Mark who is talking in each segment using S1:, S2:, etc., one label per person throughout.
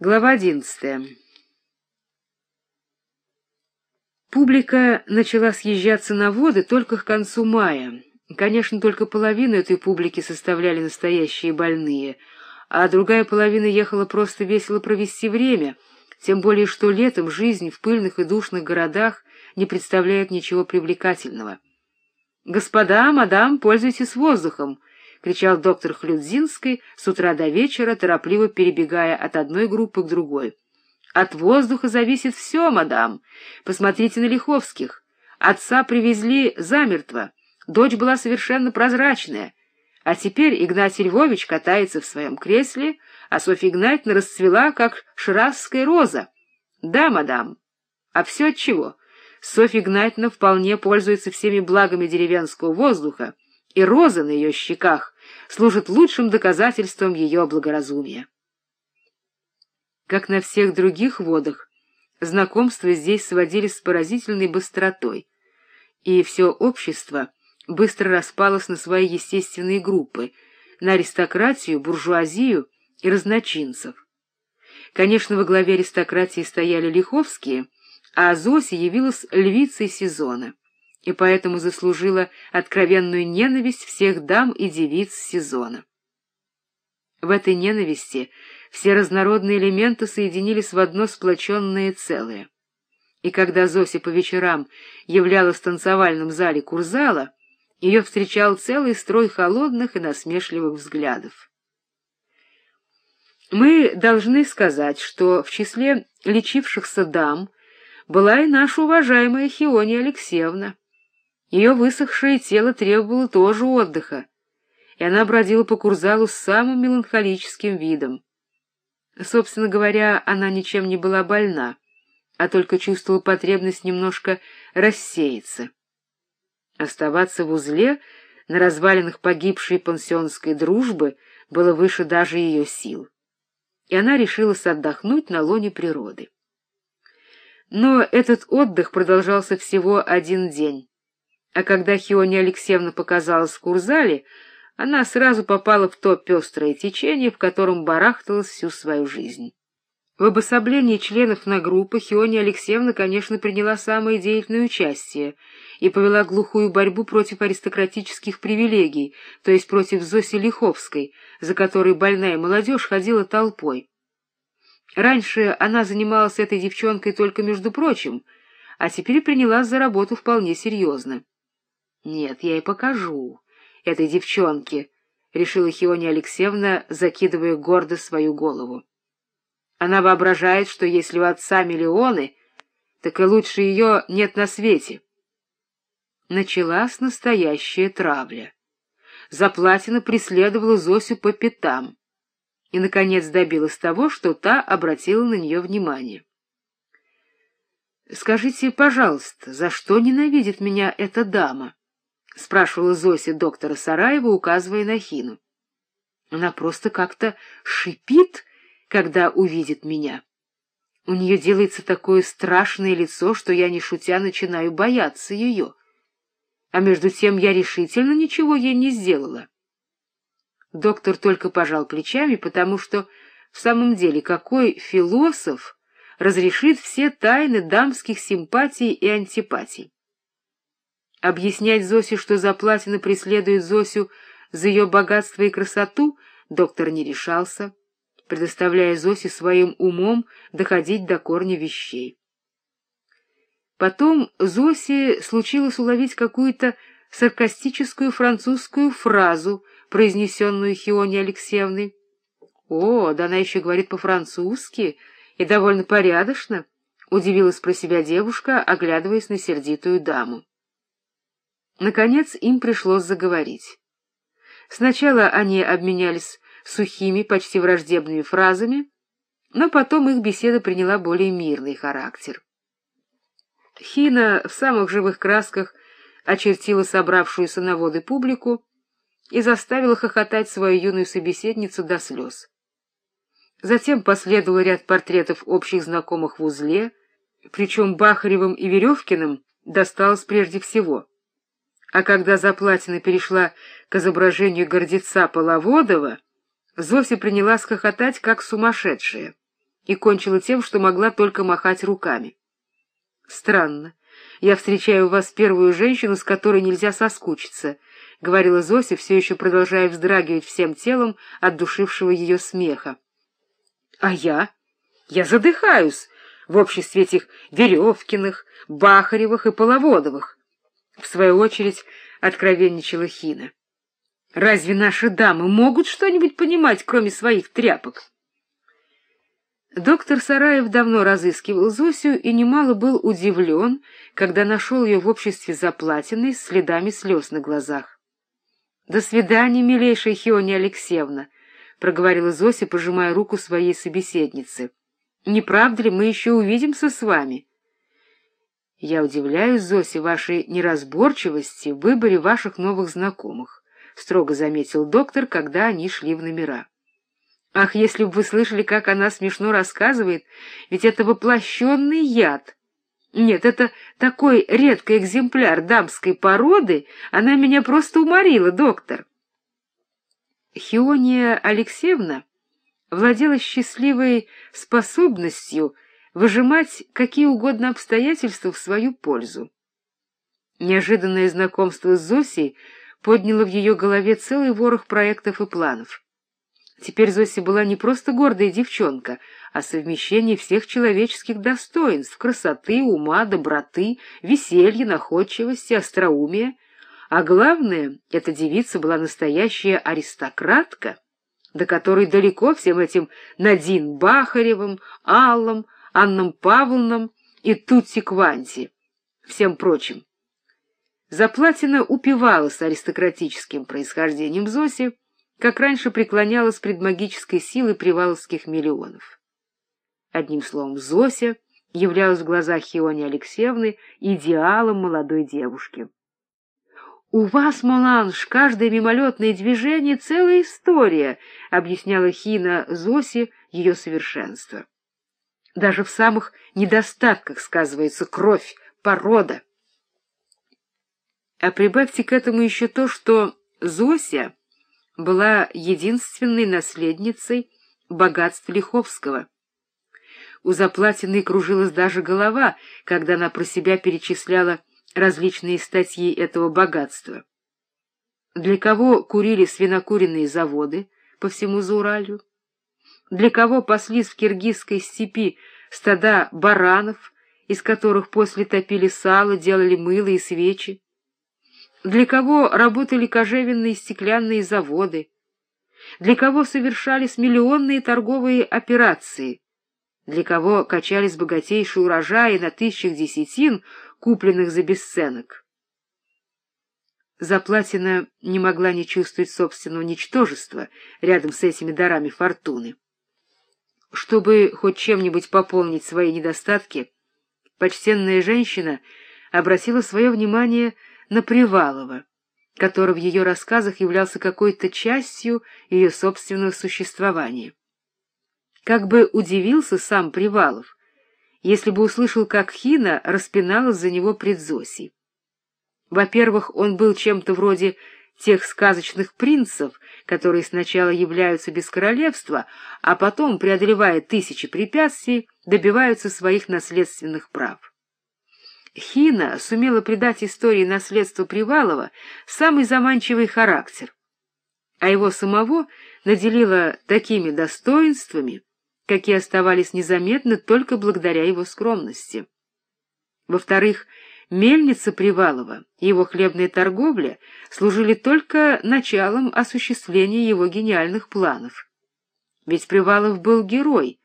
S1: Глава одиннадцатая. Публика начала съезжаться на воды только к концу мая. Конечно, только половину этой публики составляли настоящие больные, а другая половина ехала просто весело провести время, тем более что летом жизнь в пыльных и душных городах не представляет ничего привлекательного. «Господа, мадам, пользуйтесь воздухом!» — кричал доктор Хлюдзинский с утра до вечера, торопливо перебегая от одной группы к другой. — От воздуха зависит все, мадам. Посмотрите на Лиховских. Отца привезли замертво. Дочь была совершенно прозрачная. А теперь Игнатий Львович катается в своем кресле, а Софья Игнатьевна расцвела, как шрасская роза. Да, мадам. А все от чего? Софья Игнатьевна вполне пользуется всеми благами деревенского воздуха, и роза на ее щеках служит лучшим доказательством ее благоразумия. Как на всех других водах, знакомства здесь сводились с поразительной быстротой, и все общество быстро распалось на свои естественные группы, на аристократию, буржуазию и разночинцев. Конечно, во главе аристократии стояли Лиховские, а Зося явилась львицей сезона и поэтому заслужила откровенную ненависть всех дам и девиц сезона. В этой ненависти все разнородные элементы соединились в одно сплоченное целое. И когда Зося по вечерам являлась в танцевальном зале Курзала, ее встречал целый строй холодных и насмешливых взглядов. Мы должны сказать, что в числе лечившихся дам была и наша уважаемая Хиония Алексеевна. Ее высохшее тело требовало тоже отдыха, и она бродила по Курзалу с самым меланхолическим видом. Собственно говоря, она ничем не была больна, а только чувствовала потребность немножко рассеяться. Оставаться в узле на развалинах погибшей пансионской дружбы было выше даже ее сил, и она решилась отдохнуть на лоне природы. Но этот отдых продолжался всего один день а когда Хиония Алексеевна показалась в Курзале, она сразу попала в то пестрое течение, в котором барахталась всю свою жизнь. В обособлении членов на группы Хиония Алексеевна, конечно, приняла самое деятельное участие и повела глухую борьбу против аристократических привилегий, то есть против Зоси Лиховской, за которой больная молодежь ходила толпой. Раньше она занималась этой девчонкой только между прочим, а теперь принялась за работу вполне серьезно. Нет, я и покажу этой девчонке, — решила Хиония Алексеевна, закидывая гордо свою голову. Она воображает, что если у отца миллионы, так и лучше ее нет на свете. Началась настоящая травля. Заплатина преследовала Зосю по пятам и, наконец, добилась того, что та обратила на нее внимание. — Скажите, пожалуйста, за что ненавидит меня эта дама? — спрашивала Зося доктора Сараева, указывая на Хину. Она просто как-то шипит, когда увидит меня. У нее делается такое страшное лицо, что я, не шутя, начинаю бояться ее. А между тем я решительно ничего ей не сделала. Доктор только пожал плечами, потому что в самом деле какой философ разрешит все тайны дамских симпатий и антипатий? Объяснять Зосе, что Заплатина преследует Зосю за ее богатство и красоту, доктор не решался, предоставляя Зосе своим умом доходить до корня вещей. Потом Зосе случилось уловить какую-то саркастическую французскую фразу, произнесенную Хионе Алексеевной. «О, да она еще говорит по-французски и довольно порядочно», — удивилась про себя девушка, оглядываясь на сердитую даму. Наконец им пришлось заговорить. Сначала они обменялись сухими, почти враждебными фразами, но потом их беседа приняла более мирный характер. Хина в самых живых красках очертила собравшуюся на воды публику и заставила хохотать свою юную собеседницу до слез. Затем последовал ряд портретов общих знакомых в узле, причем Бахаревым и Веревкиным досталось прежде всего — а когда Заплатина перешла к изображению гордеца Половодова, Зося принялась хохотать, как сумасшедшая, и кончила тем, что могла только махать руками. Странно. Я встречаю у вас первую женщину, с которой нельзя соскучиться, — говорила Зося, все еще продолжая вздрагивать всем телом от душившего ее смеха. — А я? Я задыхаюсь в обществе этих Веревкиных, Бахаревых и Половодовых. В свою очередь откровенничала Хина. Разве наши дамы могут что-нибудь понимать, кроме своих тряпок? Доктор Сараев давно разыскивал Зосю и немало был удивлен, когда нашел ее в обществе заплатиной с следами слез на глазах. — До свидания, милейшая Хиония Алексеевна, — проговорила Зося, пожимая руку своей собеседницы. — Не правда ли мы еще увидимся с вами? — Я удивляюсь, Зося, вашей неразборчивости в выборе ваших новых знакомых, — строго заметил доктор, когда они шли в номера. Ах, если бы вы слышали, как она смешно рассказывает, ведь это воплощенный яд. Нет, это такой редкий экземпляр дамской породы, она меня просто уморила, доктор. Хиония Алексеевна владела счастливой способностью выжимать какие угодно обстоятельства в свою пользу. Неожиданное знакомство с Зосей подняло в ее голове целый ворох проектов и планов. Теперь Зося была не просто гордая девчонка, а совмещение всех человеческих достоинств — красоты, ума, доброты, веселья, находчивости, остроумия. А главное, эта девица была настоящая аристократка, до которой далеко всем этим Надин Бахаревым, Аллам, Анном Павловном и Тутти Кванти, всем прочим. Заплатина упивалась аристократическим происхождением Зоси, как раньше преклонялась пред магической силой приваловских миллионов. Одним словом, Зося являлась в глазах Хиони Алексеевны идеалом молодой девушки. — У вас, Моланж, каждое мимолетное движение — целая история, — объясняла Хина Зосе ее совершенство. Даже в самых недостатках сказывается кровь, порода. А прибавьте к этому еще то, что Зося была единственной наследницей богатств Лиховского. У Заплатиной кружилась даже голова, когда она про себя перечисляла различные статьи этого богатства. Для кого курили свинокуренные заводы по всему Зауралью? Для кого паслись в киргизской степи стада баранов, из которых после топили сало, делали мыло и свечи? для кого работали кожевенные стеклянные заводы, для кого совершались миллионные торговые операции, для кого качались богатейшие урожаи на тысячах десятин, купленных за бесценок. Заплатина не могла не чувствовать собственного ничтожества рядом с этими дарами фортуны. Чтобы хоть чем-нибудь пополнить свои недостатки, почтенная женщина обратила свое внимание на Привалова, который в ее рассказах являлся какой-то частью ее собственного существования. Как бы удивился сам Привалов, если бы услышал, как Хина распиналась за него пред Зосей. Во-первых, он был чем-то вроде тех сказочных принцев, которые сначала являются без королевства, а потом, преодолевая тысячи препятствий, добиваются своих наследственных прав. Хина сумела придать истории наследства Привалова самый заманчивый характер, а его самого наделила такими достоинствами, какие оставались незаметны только благодаря его скромности. Во-вторых, мельница Привалова и его хлебная торговля служили только началом осуществления его гениальных планов. Ведь Привалов был герой,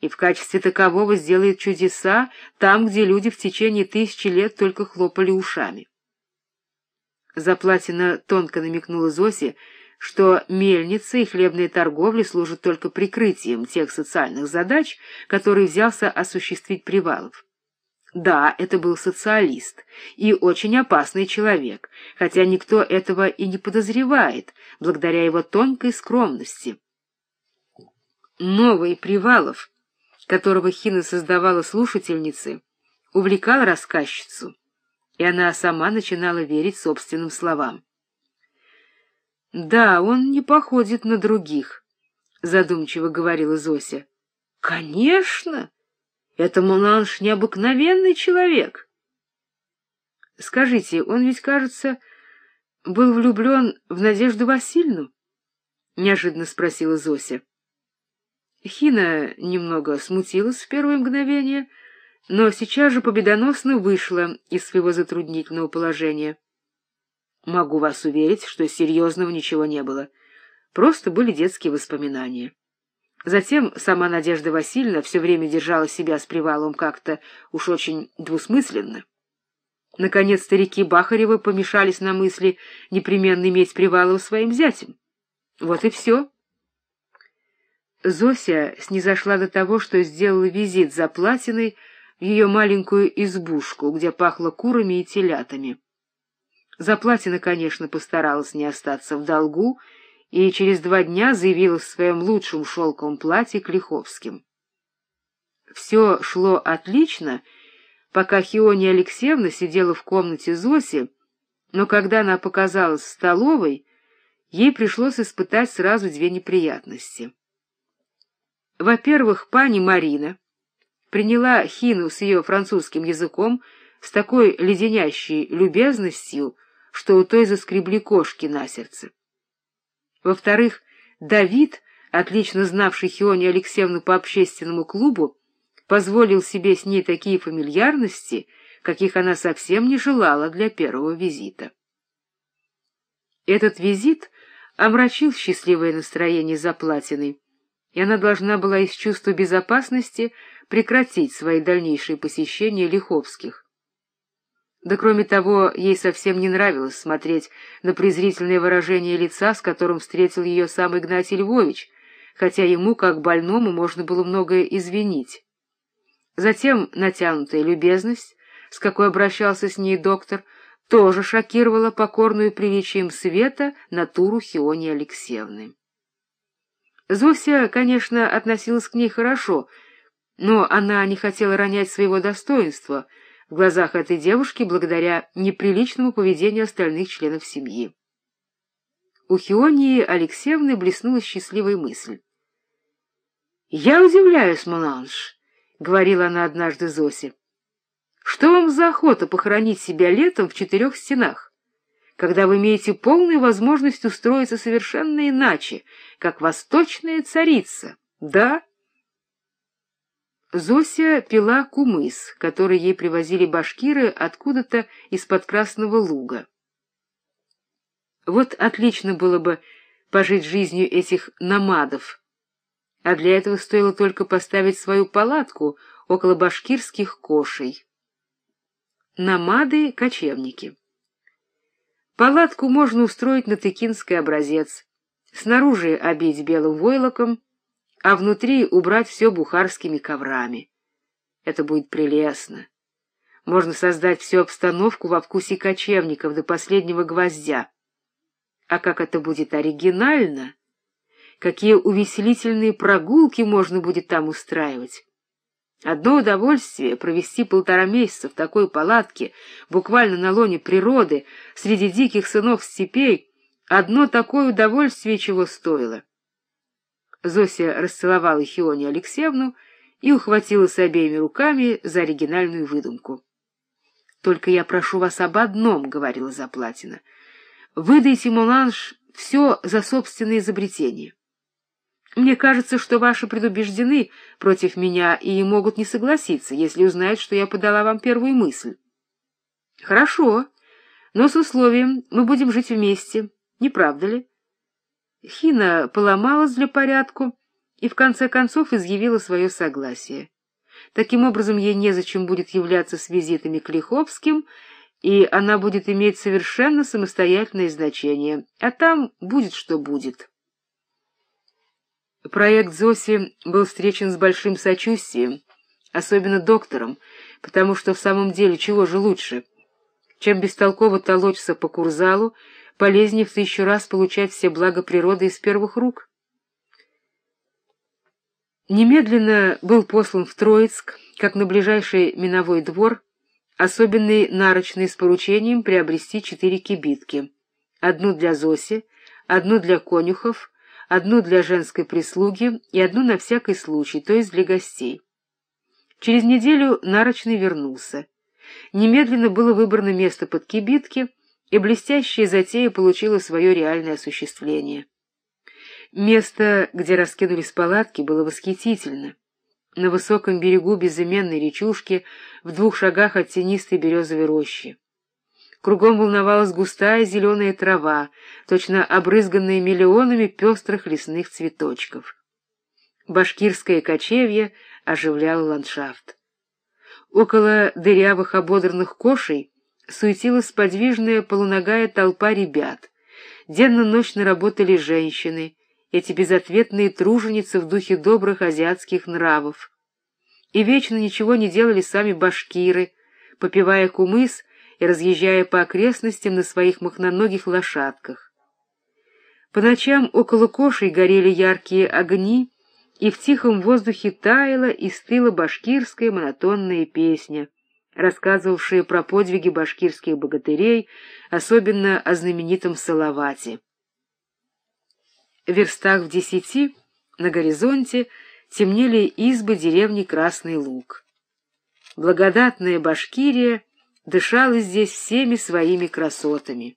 S1: и в качестве такового сделает чудеса там, где люди в течение тысячи лет только хлопали ушами. Заплатина тонко намекнула Зосе, что мельница и хлебная торговля служат только прикрытием тех социальных задач, которые взялся осуществить Привалов. Да, это был социалист и очень опасный человек, хотя никто этого и не подозревает, благодаря его тонкой скромности. Новый Привалов которого Хина создавала слушательницы, увлекал рассказчицу, и она сама начинала верить собственным словам. «Да, он не походит на других», — задумчиво говорила Зося. Конечно! Это Монанж необыкновенный человек. Скажите, он ведь, кажется, был влюблен в Надежду Васильевну? — неожиданно спросила Зося. Хина немного смутилась в первое мгновение, но сейчас же победоносно вышла из своего затруднительного положения. Могу вас уверить, что серьезного ничего не было. Просто были детские воспоминания. Затем сама Надежда Васильевна все время держала себя с привалом как-то уж очень двусмысленно. Наконец старики Бахаревы помешались на мысли непременно иметь Привалова своим зятем. Вот и все. Зося снизошла до того, что сделала визит за платиной в ее маленькую избушку, где пахло курами и телятами. Заплатина, конечно, постаралась не остаться в долгу и через два дня заявилась в своем лучшем шелковом платье к Лиховским. Все шло отлично, пока Хиония Алексеевна сидела в комнате Зоси, но когда она показалась в столовой, ей пришлось испытать сразу две неприятности. Во-первых, пани Марина приняла Хину с ее французским языком с такой леденящей любезностью, что у той заскребли кошки на сердце. Во-вторых, Давид, отлично знавший Хионию Алексеевну по общественному клубу, позволил себе с ней такие фамильярности, каких она совсем не желала для первого визита. Этот визит омрачил счастливое настроение Заплатиной, и она должна была из чувства безопасности прекратить свои дальнейшие посещения Лиховских. Да кроме того, ей совсем не нравилось смотреть на презрительное выражение лица, с которым встретил ее сам Игнатий Львович, хотя ему, как больному, можно было многое извинить. Затем натянутая любезность, с какой обращался с ней доктор, тоже шокировала покорную приличием света натуру Хиони Алексеевны. Зося, конечно, относилась к ней хорошо, но она не хотела ронять своего достоинства — в глазах этой девушки благодаря неприличному поведению остальных членов семьи. У Хионии Алексеевны блеснула счастливая мысль. — Я удивляюсь, Маланж, — говорила она однажды Зосе. — Что вам за охота похоронить себя летом в четырех стенах, когда вы имеете полную возможность устроиться совершенно иначе, как восточная царица, да? Зося пила кумыс, который ей привозили башкиры откуда-то из-под Красного Луга. Вот отлично было бы пожить жизнью этих намадов, а для этого стоило только поставить свою палатку около башкирских кошей. Намады — кочевники. Палатку можно устроить на тыкинский образец, снаружи обить белым войлоком, а внутри убрать все бухарскими коврами. Это будет прелестно. Можно создать всю обстановку во вкусе кочевников до последнего гвоздя. А как это будет оригинально! Какие увеселительные прогулки можно будет там устраивать! Одно удовольствие — провести полтора месяца в такой палатке, буквально на лоне природы, среди диких сынов степей, одно такое удовольствие чего стоило — Зося расцеловала Хионию Алексеевну и ухватилась обеими руками за оригинальную выдумку. — Только я прошу вас об одном, — говорила Заплатина. — Выдайте, Моланж, все за собственное изобретение. Мне кажется, что ваши предубеждены против меня и могут не согласиться, если узнают, что я подала вам первую мысль. — Хорошо, но с условием мы будем жить вместе, не правда ли? Хина поломалась для порядку и в конце концов изъявила свое согласие. Таким образом, ей незачем будет являться с визитами к Лиховским, и она будет иметь совершенно самостоятельное значение, а там будет что будет. Проект Зоси был встречен с большим сочувствием, особенно доктором, потому что в самом деле чего же лучше, чем бестолково толочься по курзалу, полезнее в тысячу раз получать все блага природы из первых рук. Немедленно был послан в Троицк, как на ближайший миновой двор, особенный нарочный с поручением приобрести четыре кибитки. Одну для Зоси, одну для конюхов, одну для женской прислуги и одну на всякий случай, то есть для гостей. Через неделю Нарочный вернулся. Немедленно было выбрано место под кибитки, и блестящая затея получила свое реальное осуществление. Место, где раскинулись палатки, было восхитительно. На высоком берегу безыменной речушки, в двух шагах от тенистой березовой рощи. Кругом волновалась густая зеленая трава, точно обрызганная миллионами пестрых лесных цветочков. Башкирское кочевье оживляло ландшафт. Около дырявых ободранных кошей суетилась подвижная полуногая толпа ребят. Денно-ночно работали женщины, эти безответные труженицы в духе добрых азиатских нравов. И вечно ничего не делали сами башкиры, попивая кумыс и разъезжая по окрестностям на своих махноногих лошадках. По ночам около кошей горели яркие огни, и в тихом воздухе таяла и стыла башкирская монотонная песня, рассказывавшая про подвиги башкирских богатырей, особенно о знаменитом Салавате. В верстах в десяти на горизонте темнели избы деревни Красный Луг. Благодатная Башкирия дышала здесь всеми своими красотами.